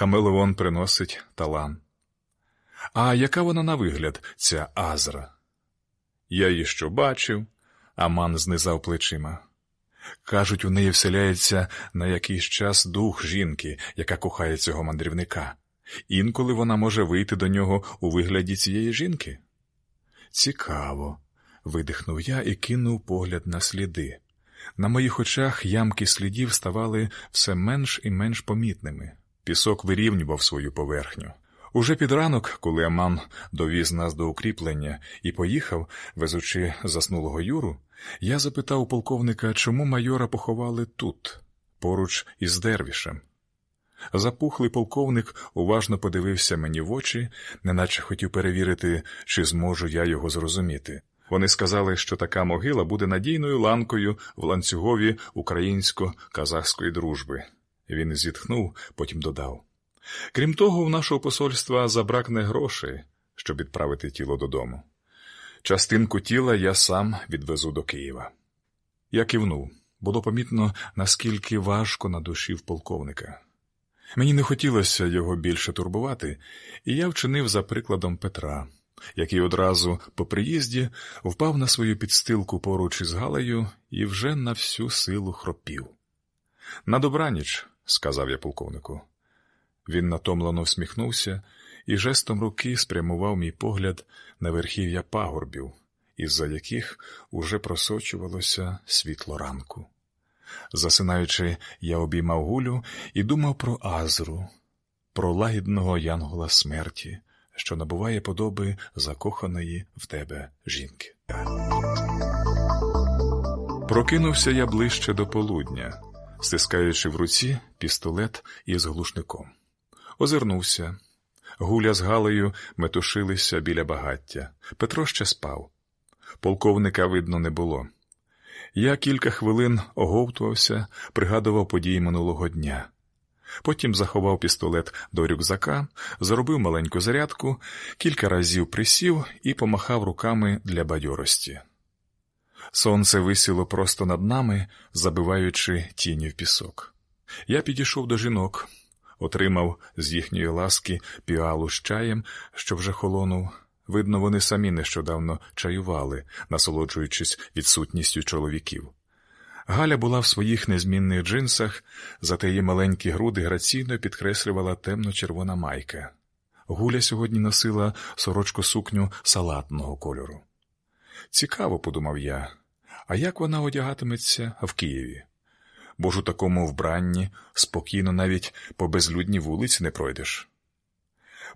Хамелеон приносить талан. А яка вона на вигляд, ця Азра? Я її що бачив, Аман знизав плечима. Кажуть, у неї вселяється на якийсь час дух жінки, яка кохає цього мандрівника. Інколи вона може вийти до нього у вигляді цієї жінки. Цікаво, видихнув я і кинув погляд на сліди. На моїх очах ямки слідів ставали все менш і менш помітними. Пісок вирівнював свою поверхню. Уже під ранок, коли Аман довіз нас до укріплення і поїхав, везучи заснулого Юру, я запитав полковника, чому майора поховали тут, поруч із дервішем. Запухлий полковник уважно подивився мені в очі, неначе хотів перевірити, чи зможу я його зрозуміти. Вони сказали, що така могила буде надійною ланкою в ланцюгові українсько-казахської дружби. Він зітхнув, потім додав. Крім того, в нашого посольства забракне грошей, щоб відправити тіло додому. Частинку тіла я сам відвезу до Києва. Я кивнув. Було помітно, наскільки важко на душі в полковника. Мені не хотілося його більше турбувати, і я вчинив за прикладом Петра, який одразу по приїзді впав на свою підстилку поруч із Галею і вже на всю силу хропів. На добраніч, сказав я полковнику. Він натомлено всміхнувся і жестом руки спрямував мій погляд на верхів'я пагорбів, із-за яких уже просочувалося світло ранку. Засинаючи, я обіймав гулю і думав про Азру, про лагідного янгола смерті, що набуває подоби закоханої в тебе жінки. Прокинувся я ближче до полудня, стискаючи в руці пістолет із глушником. Озирнувся. Гуля з Галею метушилися біля багаття. Петро ще спав. Полковника видно не було. Я кілька хвилин оговтувався, пригадував події минулого дня. Потім заховав пістолет до рюкзака, зробив маленьку зарядку, кілька разів присів і помахав руками для бадьорості. Сонце висіло просто над нами, забиваючи тіні в пісок. Я підійшов до жінок, отримав з їхньої ласки піалу з чаєм, що вже холонув. Видно, вони самі нещодавно чаювали, насолоджуючись відсутністю чоловіків. Галя була в своїх незмінних джинсах, зате її маленькі груди граційно підкреслювала темно-червона майка. Гуля сьогодні носила сорочку сукню салатного кольору. Цікаво, подумав я, а як вона одягатиметься в Києві? Бо ж у такому вбранні спокійно навіть по безлюдній вулиці не пройдеш.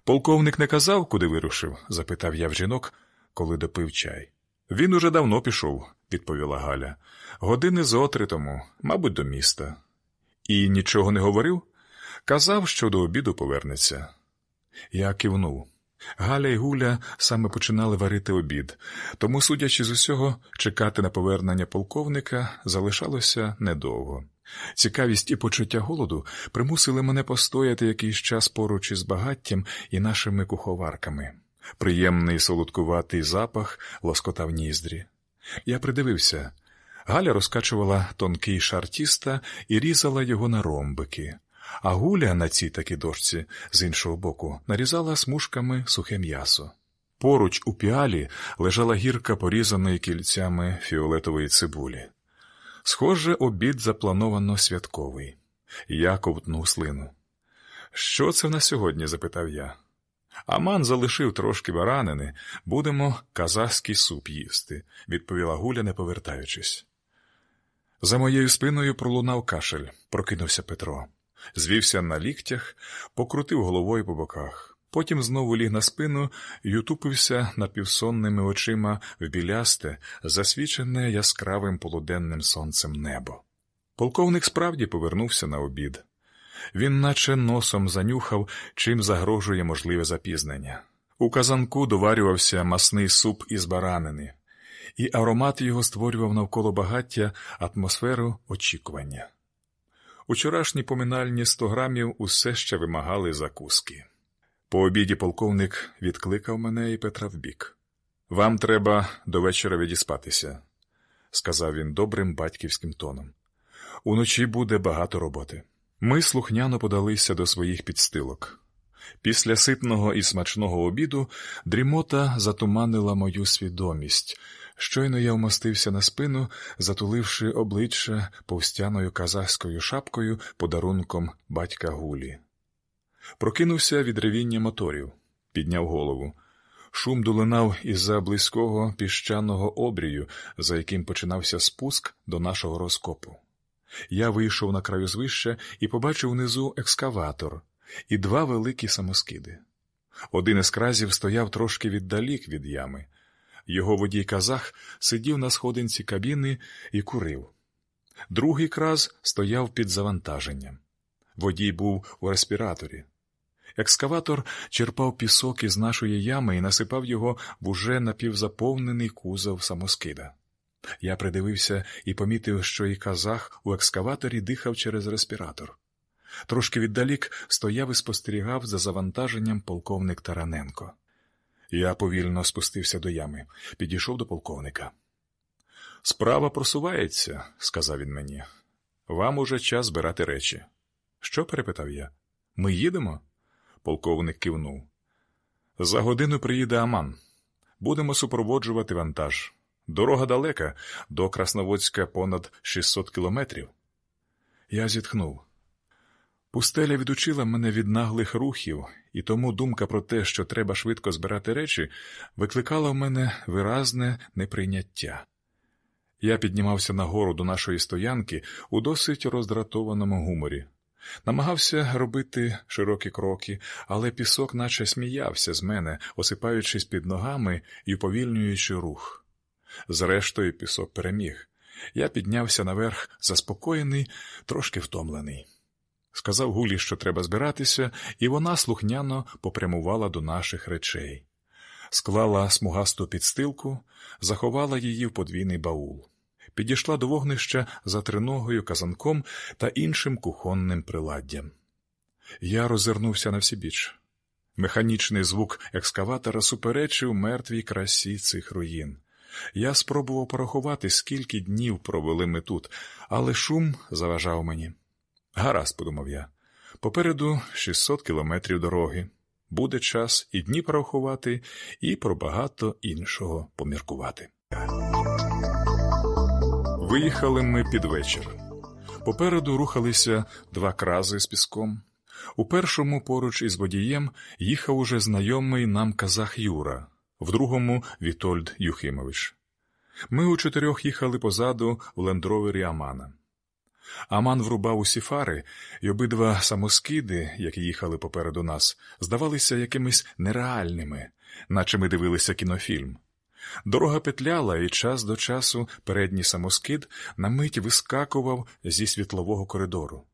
Полковник не казав, куди вирушив? запитав я в жінок, коли допив чай. Він уже давно пішов, відповіла Галя. Години зо три мабуть, до міста. І нічого не говорив? Казав, що до обіду повернеться. Я кивнув. Галя і Гуля саме починали варити обід, тому, судячи з усього, чекати на повернення полковника залишалося недовго. Цікавість і почуття голоду примусили мене постояти якийсь час поруч із багаттям і нашими куховарками. Приємний солодкуватий запах лоскотав ніздрі. Я придивився. Галя розкачувала тонкий шар тіста і різала його на ромбики, а гуля на цій такій дошці з іншого боку нарізала смужками сухе м'ясо. Поруч у піалі лежала гірка порізаної кільцями фіолетової цибулі. Схоже, обід заплановано святковий. Я ковтнув слину. Що це на сьогодні? запитав я. Аман залишив трошки баранини, будемо казахський суп їсти, відповіла Гуля, не повертаючись. За моєю спиною пролунав кашель, прокинувся Петро, звівся на ліктях, покрутив головою по боках. Потім знову ліг на спину й утупився напівсонними очима в білясте, засвічене яскравим полуденним сонцем небо. Полковник справді повернувся на обід. Він наче носом занюхав, чим загрожує можливе запізнення. У казанку доварювався масний суп із баранини, і аромат його створював навколо багаття атмосферу очікування. Учорашні поминальні сто грамів усе ще вимагали закуски. По обіді полковник відкликав мене і Петра вбік. Вам треба до вечора відіспатися, сказав він добрим батьківським тоном. Уночі буде багато роботи. Ми слухняно подалися до своїх підстилок. Після ситного і смачного обіду дрімота затуманила мою свідомість. Щойно я вмостився на спину, затуливши обличчя повстяною казахською шапкою подарунком батька Гулі. Прокинувся від ревіння моторів, підняв голову. Шум долинав із-за близького піщаного обрію, за яким починався спуск до нашого розкопу. Я вийшов на краю звища і побачив внизу екскаватор і два великі самоскиди. Один із кразів стояв трошки віддалік від ями. Його водій казах сидів на сходинці кабіни і курив. Другий краз стояв під завантаженням. Водій був у респіраторі. Екскаватор черпав пісок із нашої ями і насипав його в уже напівзаповнений кузов самоскида. Я придивився і помітив, що і казах у екскаваторі дихав через респіратор. Трошки віддалік стояв і спостерігав за завантаженням полковник Тараненко. Я повільно спустився до ями, підійшов до полковника. Справа просувається, сказав він мені. Вам уже час збирати речі. Що? перепитав я. Ми їдемо? Полковник кивнув. За годину приїде Аман. Будемо супроводжувати вантаж. Дорога далека, до Красноводська понад 600 кілометрів. Я зітхнув. Пустеля відучила мене від наглих рухів, і тому думка про те, що треба швидко збирати речі, викликала в мене виразне неприйняття. Я піднімався нагору до нашої стоянки у досить роздратованому гуморі. Намагався робити широкі кроки, але пісок наче сміявся з мене, осипаючись під ногами і уповільнюючи рух. Зрештою, пісок переміг. Я піднявся наверх, заспокоєний, трошки втомлений. Сказав Гулі, що треба збиратися, і вона слухняно попрямувала до наших речей. Склала смугасту підстилку, заховала її в подвійний баул. Підійшла до вогнища за триногою, казанком та іншим кухонним приладдям. Я розвернувся на всібіч. Механічний звук екскаватора суперечив мертвій красі цих руїн. Я спробував порахувати, скільки днів провели ми тут, але шум заважав мені. Гаразд, подумав я. Попереду 600 кілометрів дороги. Буде час і дні порахувати, і про багато іншого поміркувати. Виїхали ми під вечір. Попереду рухалися два крази з піском. У першому поруч із водієм їхав уже знайомий нам казах Юра, в другому Вітольд Юхимович. Ми у чотирьох їхали позаду в лендровері Амана. Аман врубав усі фари, і обидва самоскиди, які їхали попереду нас, здавалися якимись нереальними, наче ми дивилися кінофільм. Дорога петляла, і час до часу передній самоскид на мить вискакував зі світлового коридору.